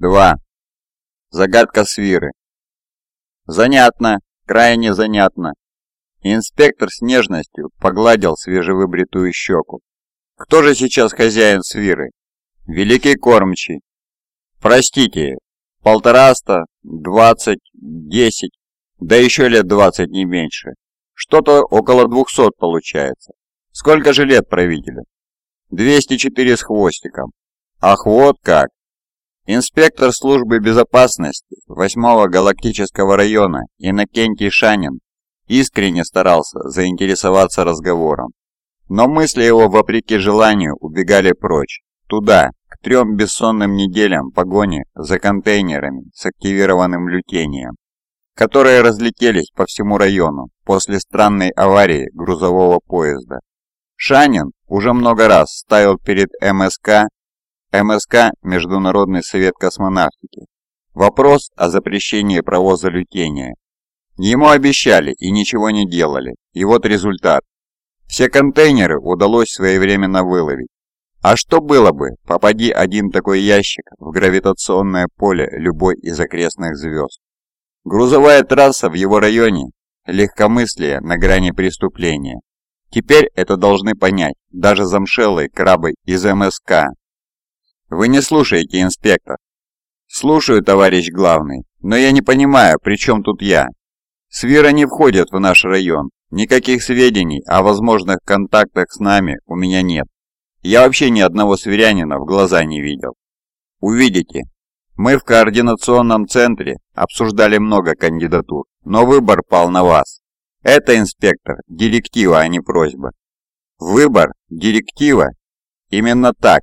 2. Загадка свиры. Занятно, крайне занятно. Инспектор с нежностью погладил свежевыбритую щеку. Кто же сейчас хозяин свиры? Великий кормчий. Простите, полтораста, двадцать, десять, да еще лет двадцать не меньше. Что-то около двухсот получается. Сколько же лет правителю? 204 с хвостиком. Ах, вот как. Инспектор службы безопасности 8-го галактического района Иннокентий Шанин искренне старался заинтересоваться разговором. Но мысли его, вопреки желанию, убегали прочь, туда, к трем бессонным неделям погони за контейнерами с активированным лютением, которые разлетелись по всему району после странной аварии грузового поезда. Шанин уже много раз ставил перед МСК, МСК Международный совет космонавтики, вопрос о запрещении провоза лютения Ему обещали и ничего не делали, и вот результат. Все контейнеры удалось своевременно выловить. А что было бы, попади один такой ящик в гравитационное поле любой из окрестных звезд? Грузовая трасса в его районе – легкомыслие на грани преступления. Теперь это должны понять даже замшелые крабы из МСК. Вы не слушаете, инспектор. Слушаю, товарищ главный, но я не понимаю, при чем тут я. Свира не входит в наш район. Никаких сведений о возможных контактах с нами у меня нет. Я вообще ни одного сверянина в глаза не видел. Увидите, мы в координационном центре обсуждали много кандидатур, но выбор пал на вас. Это, инспектор, директива, а не просьба. Выбор? Директива? Именно так.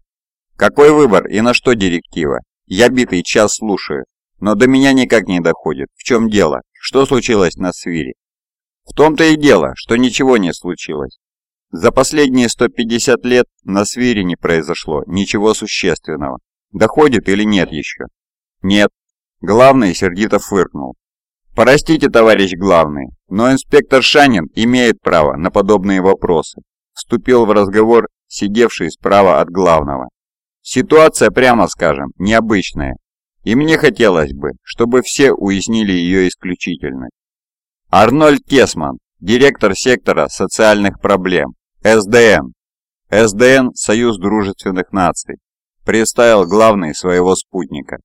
Какой выбор и на что директива? Я битый час слушаю, но до меня никак не доходит. В чем дело? Что случилось на свире? В том-то и дело, что ничего не случилось. За последние 150 лет на свире не произошло ничего существенного. Доходит или нет еще? Нет. Главный сердито фыркнул. Простите, товарищ главный, но инспектор Шанин имеет право на подобные вопросы. Вступил в разговор сидевший справа от главного. Ситуация, прямо скажем, необычная, и мне хотелось бы, чтобы все уяснили ее исключительность. Арнольд Кесман, директор сектора социальных проблем, СДН. СДН – Союз дружественных наций. Представил главный своего спутника.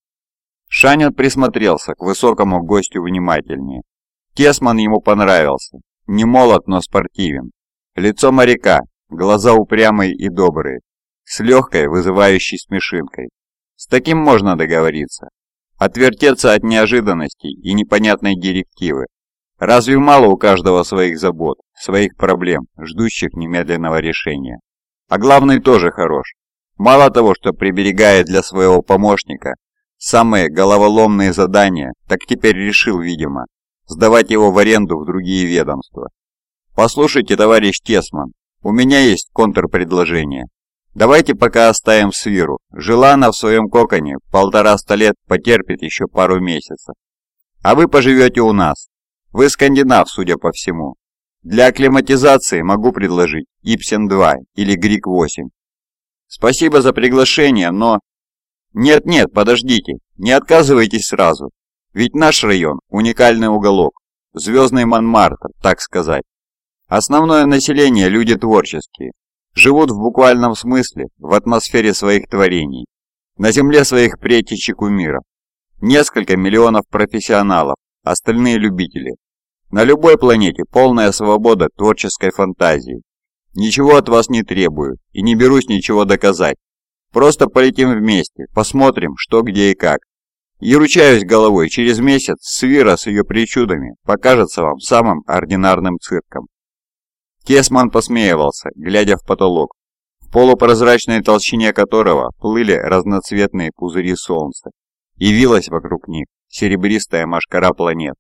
Шанин присмотрелся к высокому гостю внимательнее. Кесман ему понравился. Не молод, но спортивен. Лицо моряка, глаза упрямые и добрые, с легкой, вызывающей смешинкой. С таким можно договориться. Отвертеться от неожиданностей и непонятной директивы. Разве мало у каждого своих забот, своих проблем, ждущих немедленного решения? А главный тоже хорош. Мало того, что приберегает для своего помощника самые головоломные задания, так теперь решил, видимо, сдавать его в аренду в другие ведомства. Послушайте, товарищ Тесман, у меня есть контрпредложение. Давайте пока оставим Свиру. Жила она в своем коконе полтораста лет, потерпит еще пару месяцев. А вы поживете у нас. Вы скандинав, судя по всему. Для акклиматизации могу предложить Ипсен-2 или Грик-8. Спасибо за приглашение, но... Нет-нет, подождите, не отказывайтесь сразу. Ведь наш район – уникальный уголок. Звездный Монмартр, так сказать. Основное население – люди творческие, живут в буквальном смысле в атмосфере своих творений, на земле своих предтеч и кумиров. Несколько миллионов профессионалов, остальные любители. На любой планете полная свобода творческой фантазии. Ничего от вас не требую и не берусь ничего доказать. Просто полетим вместе, посмотрим, что, где и как. И ручаюсь головой, через месяц Свира с ее причудами покажется вам самым ординарным цирком. Кесман посмеивался, глядя в потолок, в полупрозрачной толщине которого плыли разноцветные пузыри солнца, и вилась вокруг них серебристая машкара планет.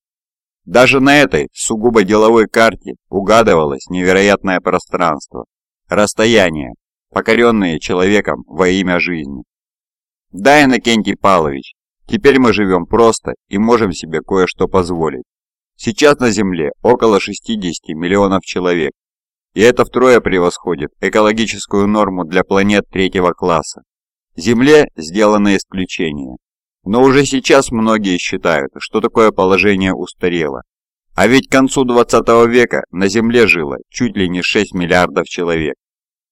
Даже на этой сугубо деловой карте угадывалось невероятное пространство, расстояние, покоренные человеком во имя жизни. Да, Иннокентий Павлович, теперь мы живем просто и можем себе кое-что позволить. Сейчас на Земле около 60 миллионов человек, и это втрое превосходит экологическую норму для планет третьего класса. Земле сделано исключение. Но уже сейчас многие считают, что такое положение устарело. А ведь к концу 20 века на Земле жило чуть ли не 6 миллиардов человек.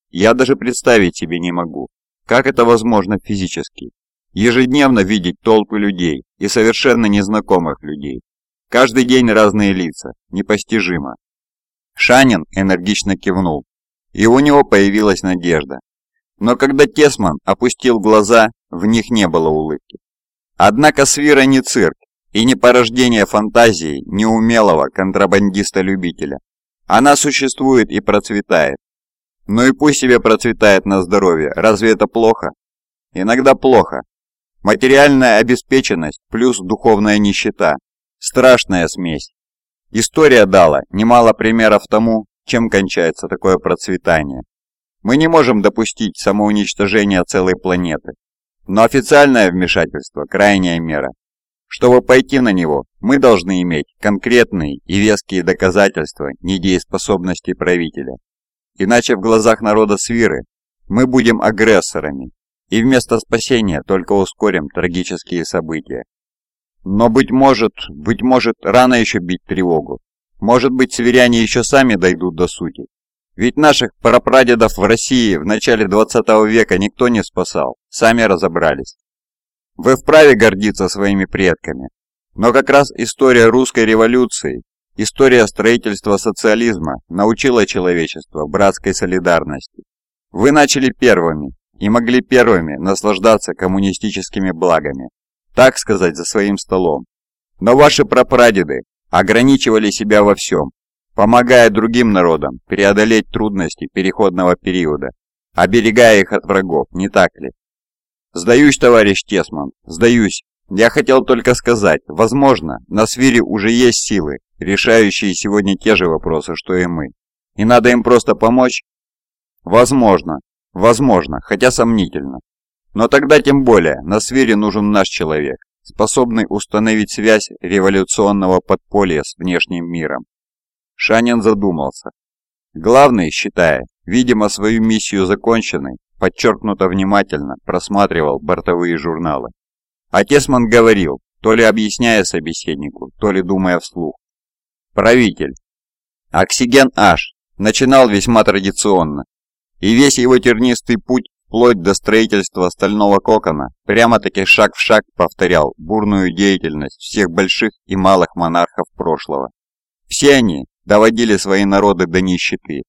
Я даже представить себе не могу, как это возможно физически. Ежедневно видеть толпы людей и совершенно незнакомых людей. Каждый день разные лица, непостижимо. Шанин энергично кивнул, и у него появилась надежда. Но когда Тесман опустил глаза, в них не было улыбки. Однако свира не цирк и не порождение фантазии неумелого контрабандиста-любителя. Она существует и процветает. Но и пусть себе процветает на здоровье, разве это плохо? Иногда плохо. Материальная обеспеченность плюс духовная нищета. Страшная смесь. История дала немало примеров тому, чем кончается такое процветание. Мы не можем допустить самоуничтожения целой планеты. Но официальное вмешательство – крайняя мера. Чтобы пойти на него, мы должны иметь конкретные и веские доказательства недееспособности правителя. Иначе в глазах народа Свиры мы будем агрессорами, и вместо спасения только ускорим трагические события. Но, быть может, быть может, рано еще бить тревогу. Может быть, северяне еще сами дойдут до сути. Ведь наших прапрадедов в России в начале 20 века никто не спасал, сами разобрались. Вы вправе гордиться своими предками, но как раз история русской революции, история строительства социализма научила человечество братской солидарности. Вы начали первыми и могли первыми наслаждаться коммунистическими благами, так сказать, за своим столом. Но ваши прапрадеды ограничивали себя во всем, помогая другим народам преодолеть трудности переходного периода, оберегая их от врагов, не так ли? Сдаюсь, товарищ Тесман, сдаюсь. Я хотел только сказать, возможно, на свире уже есть силы, решающие сегодня те же вопросы, что и мы. И надо им просто помочь? Возможно, возможно, хотя сомнительно. Но тогда тем более на свире нужен наш человек, способный установить связь революционного подполья с внешним миром. Шанин задумался. Главный, считая, видимо, свою миссию законченной, подчеркнуто внимательно просматривал бортовые журналы. А Тесман говорил, то ли объясняя собеседнику, то ли думая вслух. Правитель. Оксиген H начинал весьма традиционно, и весь его тернистый путь вплоть до строительства стального кокона, прямо-таки шаг в шаг повторял бурную деятельность всех больших и малых монархов прошлого. Все они доводили свои народы до нищеты.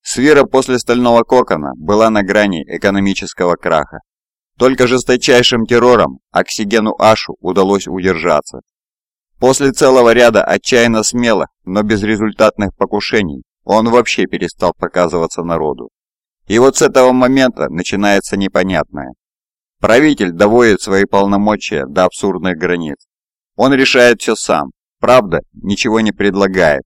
Свира после стального кокона была на грани экономического краха. Только жесточайшим террором Оксигену Ашу удалось удержаться. После целого ряда отчаянно смелых, но безрезультатных покушений он вообще перестал показываться народу. И вот с этого момента начинается непонятное. Правитель доводит свои полномочия до абсурдных границ. Он решает все сам, правда, ничего не предлагает.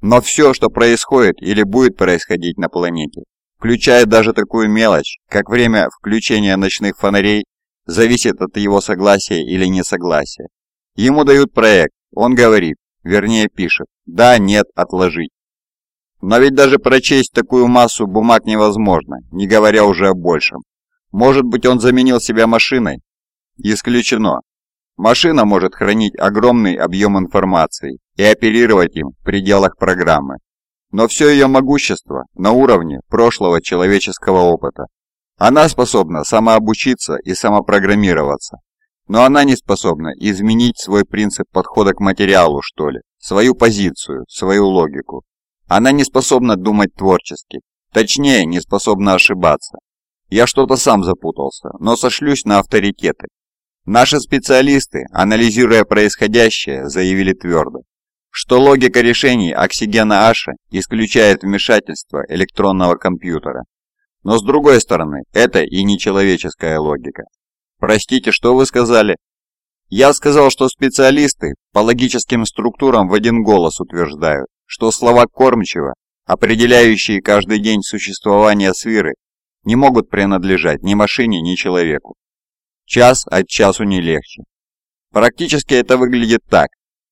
Но все, что происходит или будет происходить на планете, включая даже такую мелочь, как время включения ночных фонарей, зависит от его согласия или несогласия. Ему дают проект, он говорит, вернее пишет, да, нет, отложить. Но ведь даже прочесть такую массу бумаг невозможно, не говоря уже о большем. Может быть, он заменил себя машиной? Исключено. Машина может хранить огромный объем информации и оперировать им в пределах программы. Но все ее могущество на уровне прошлого человеческого опыта. Она способна самообучиться и самопрограммироваться. Но она не способна изменить свой принцип подхода к материалу, что ли, свою позицию, свою логику. Она не способна думать творчески, точнее, не способна ошибаться. Я что-то сам запутался, но сошлюсь на авторитеты. Наши специалисты, анализируя происходящее, заявили твердо, что логика решений Оксигена Аша исключает вмешательство электронного компьютера. Но с другой стороны, это и не человеческая логика. Простите, что вы сказали? Я сказал, что специалисты по логическим структурам в один голос утверждают, что слова кормчего, определяющие каждый день существования свиры, не могут принадлежать ни машине, ни человеку. Час от часу не легче. Практически это выглядит так.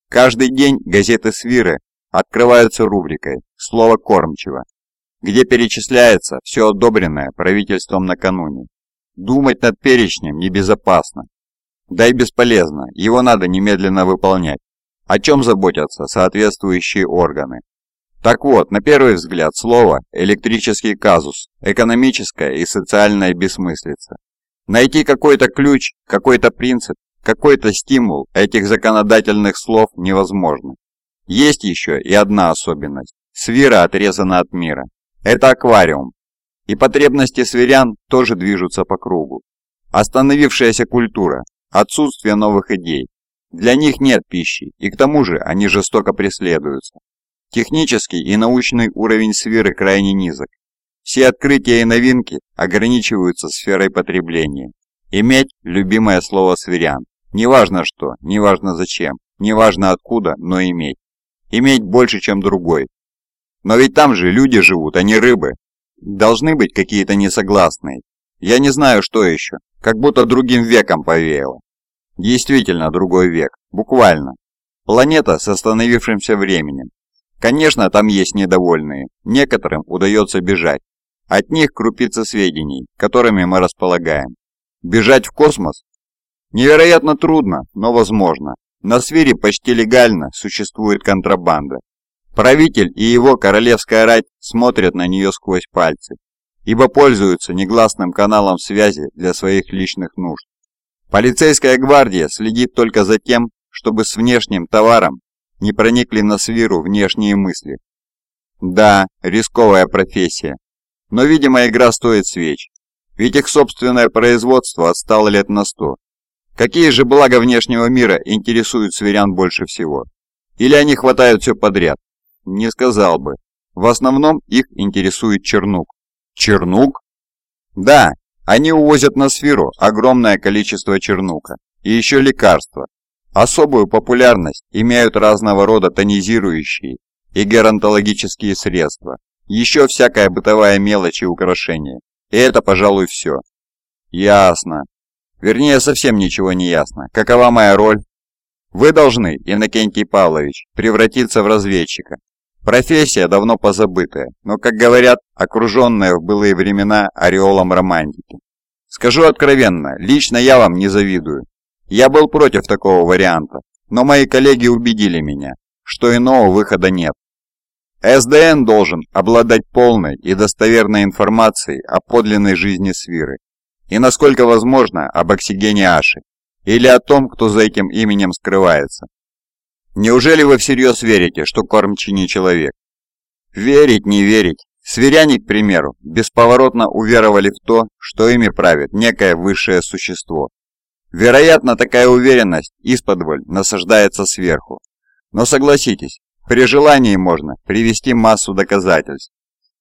Каждый день газеты свиры открываются рубрикой «Слово кормчего», где перечисляется все одобренное правительством накануне. Думать над перечнем небезопасно. Да и бесполезно, его надо немедленно выполнять. О чем заботятся соответствующие органы? Так вот, на первый взгляд слово «электрический казус» – экономическая и социальная бессмыслица. Найти какой-то ключ, какой-то принцип, какой-то стимул этих законодательных слов невозможно. Есть еще и одна особенность. Свира отрезана от мира. Это аквариум. И потребности сверян тоже движутся по кругу. Остановившаяся культура, отсутствие новых идей. Для них нет пищи, и к тому же они жестоко преследуются. Технический и научный уровень сферы крайне низок. Все открытия и новинки ограничиваются сферой потребления. Иметь – любимое слово сверян. Неважно что, неважно зачем, неважно откуда, но иметь. Иметь больше, чем другой. Но ведь там же люди живут, а не рыбы. Должны быть какие-то несогласные. Я не знаю, что еще. Как будто другим веком повеяло. Действительно, другой век. Буквально. Планета с остановившимся временем. Конечно, там есть недовольные, некоторым удается бежать. От них крупицы сведений, которыми мы располагаем. Бежать в космос? Невероятно трудно, но возможно. На сфере почти легально существует контрабанда. Правитель и его королевская рать смотрят на нее сквозь пальцы, ибо пользуются негласным каналом связи для своих личных нужд. Полицейская гвардия следит только за тем, чтобы с внешним товаром не проникли на свиру внешние мысли. Да, рисковая профессия. Но, видимо, игра стоит свеч. Ведь их собственное производство отстало лет на сто. Какие же блага внешнего мира интересуют сверян больше всего? Или они хватают все подряд? Не сказал бы. В основном их интересует чернук. Чернук? Да, они увозят на сферу огромное количество чернука. И еще лекарства, Особую популярность имеют разного рода тонизирующие и геронтологические средства, еще всякая бытовая мелочь и украшения. И это, пожалуй, все. Ясно. Вернее, совсем ничего не ясно. Какова моя роль? Вы должны, Иннокентий Павлович, превратиться в разведчика. Профессия давно позабытая, но, как говорят, окруженная в былые времена ореолом романтики. Скажу откровенно, лично я вам не завидую. Я был против такого варианта, но мои коллеги убедили меня, что иного выхода нет. СДН должен обладать полной и достоверной информацией о подлинной жизни Свиры и, насколько возможно, об оксигене Аши или о том, кто за этим именем скрывается. Неужели вы всерьез верите, что Кормчи не человек? Верить, не верить. Сверяне, к примеру, бесповоротно уверовали в то, что ими правит некое высшее существо, Вероятно, такая уверенность исподволь насаждается сверху. Но согласитесь, при желании можно привести массу доказательств.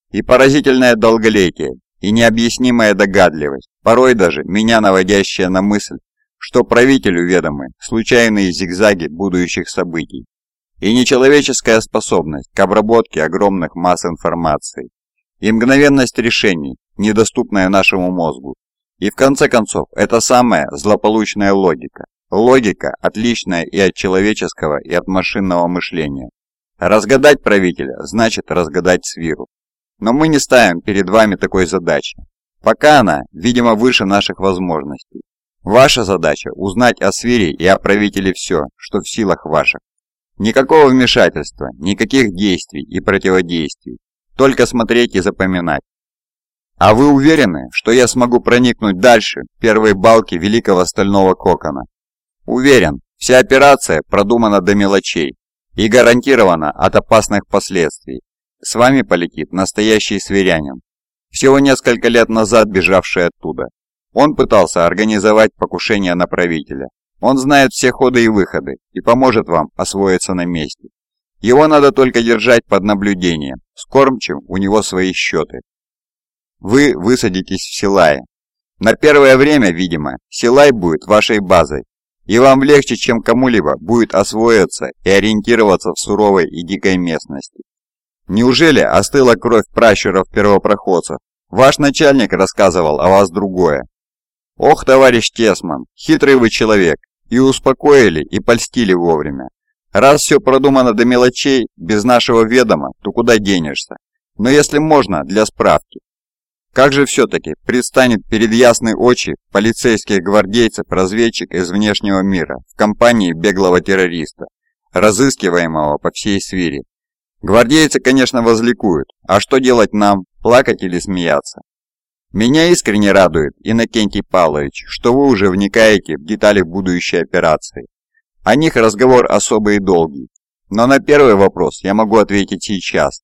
И поразительное долголетие, и необъяснимая догадливость, порой даже меня наводящая на мысль, что правителю ведомы случайные зигзаги будущих событий, и нечеловеческая способность к обработке огромных масс информации, и мгновенность решений, недоступная нашему мозгу, и в конце концов, это самая злополучная логика. Логика, отличная и от человеческого, и от машинного мышления. Разгадать правителя значит разгадать свиру. Но мы не ставим перед вами такой задачи. Пока она, видимо, выше наших возможностей. Ваша задача – узнать о свире и о правителе все, что в силах ваших. Никакого вмешательства, никаких действий и противодействий. Только смотреть и запоминать. А вы уверены, что я смогу проникнуть дальше первой балки великого стального кокона? Уверен, вся операция продумана до мелочей и гарантирована от опасных последствий. С вами полетит настоящий сверянин, всего несколько лет назад бежавший оттуда. Он пытался организовать покушение на правителя. Он знает все ходы и выходы и поможет вам освоиться на месте. Его надо только держать под наблюдением. С кормчим у него свои счеты. Вы высадитесь в Силае. На первое время, видимо, Силай будет вашей базой, и вам легче, чем кому-либо, будет освоиться и ориентироваться в суровой и дикой местности. Неужели остыла кровь пращуров-первопроходцев? Ваш начальник рассказывал о вас другое. Ох, товарищ Тесман, хитрый вы человек, и успокоили, и польстили вовремя. Раз все продумано до мелочей, без нашего ведома, то куда денешься? Но если можно, для справки. Как же все-таки предстанет перед ясной очи полицейских гвардейцев-разведчик из внешнего мира в компании беглого террориста, разыскиваемого по всей свире? Гвардейцы, конечно, возликуют, а что делать нам, плакать или смеяться? Меня искренне радует, Иннокентий Павлович, что вы уже вникаете в детали будущей операции. О них разговор особый и долгий, но на первый вопрос я могу ответить сейчас.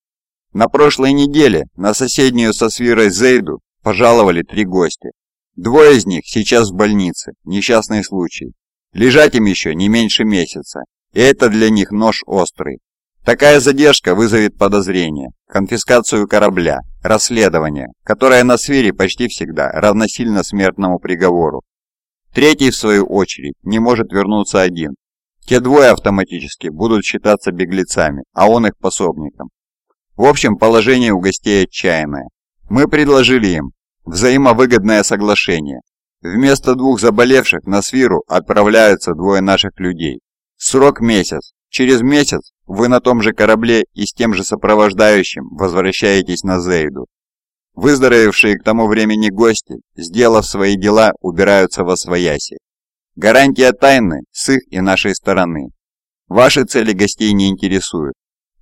На прошлой неделе на соседнюю со Свирой Зейду пожаловали три гостя. Двое из них сейчас в больнице, несчастный случай. Лежать им еще не меньше месяца, и это для них нож острый. Такая задержка вызовет подозрение, конфискацию корабля, расследование, которое на Свире почти всегда равносильно смертному приговору. Третий, в свою очередь, не может вернуться один. Те двое автоматически будут считаться беглецами, а он их пособником. В общем, положение у гостей отчаянное. Мы предложили им взаимовыгодное соглашение. Вместо двух заболевших на Свиру отправляются двое наших людей. Срок месяц. Через месяц вы на том же корабле и с тем же сопровождающим возвращаетесь на Зейду. Выздоровевшие к тому времени гости, сделав свои дела, убираются во свояси. Гарантия тайны с их и нашей стороны. Ваши цели гостей не интересуют.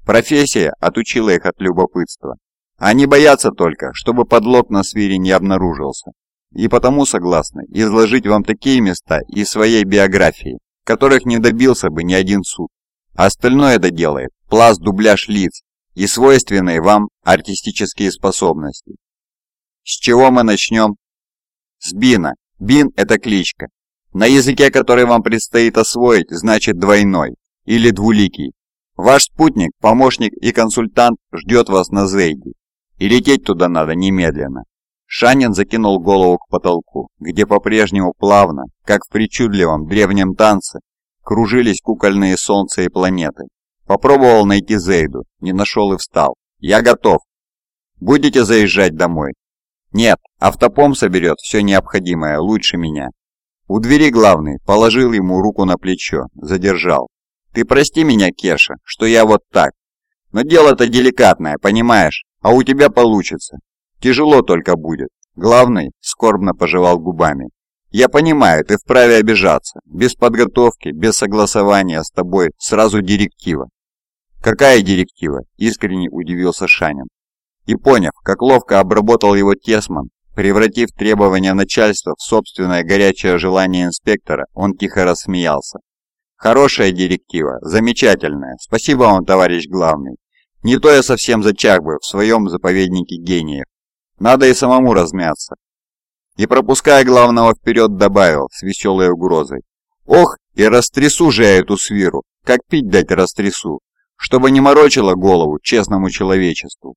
Профессия отучила их от любопытства. Они боятся только, чтобы подлог на свире не обнаружился. И потому согласны изложить вам такие места из своей биографии, которых не добился бы ни один суд. Остальное это делает пласт-дубляж лиц и свойственные вам артистические способности. С чего мы начнем? С Бина. Бин – это кличка. На языке, который вам предстоит освоить, значит двойной или двуликий. Ваш спутник, помощник и консультант ждет вас на Зейде, и лететь туда надо немедленно. Шанин закинул голову к потолку, где по-прежнему плавно, как в причудливом древнем танце, кружились кукольные солнца и планеты. Попробовал найти Зейду, не нашел и встал. Я готов. Будете заезжать домой? Нет, автопом соберет все необходимое, лучше меня. У двери главный положил ему руку на плечо, задержал. Ты прости меня, Кеша, что я вот так. Но дело-то деликатное, понимаешь? А у тебя получится. Тяжело только будет. Главный скорбно пожевал губами. Я понимаю, ты вправе обижаться. Без подготовки, без согласования с тобой сразу директива. Какая директива? Искренне удивился Шанин. И поняв, как ловко обработал его Тесман, превратив требования начальства в собственное горячее желание инспектора, он тихо рассмеялся. Хорошая директива, замечательная. Спасибо вам, товарищ главный. Не то я совсем зачах бы в своем заповеднике гениев. Надо и самому размяться. И пропуская главного вперед, добавил с веселой угрозой. Ох, и растрясу же я эту свиру, как пить дать растрясу, чтобы не морочила голову честному человечеству.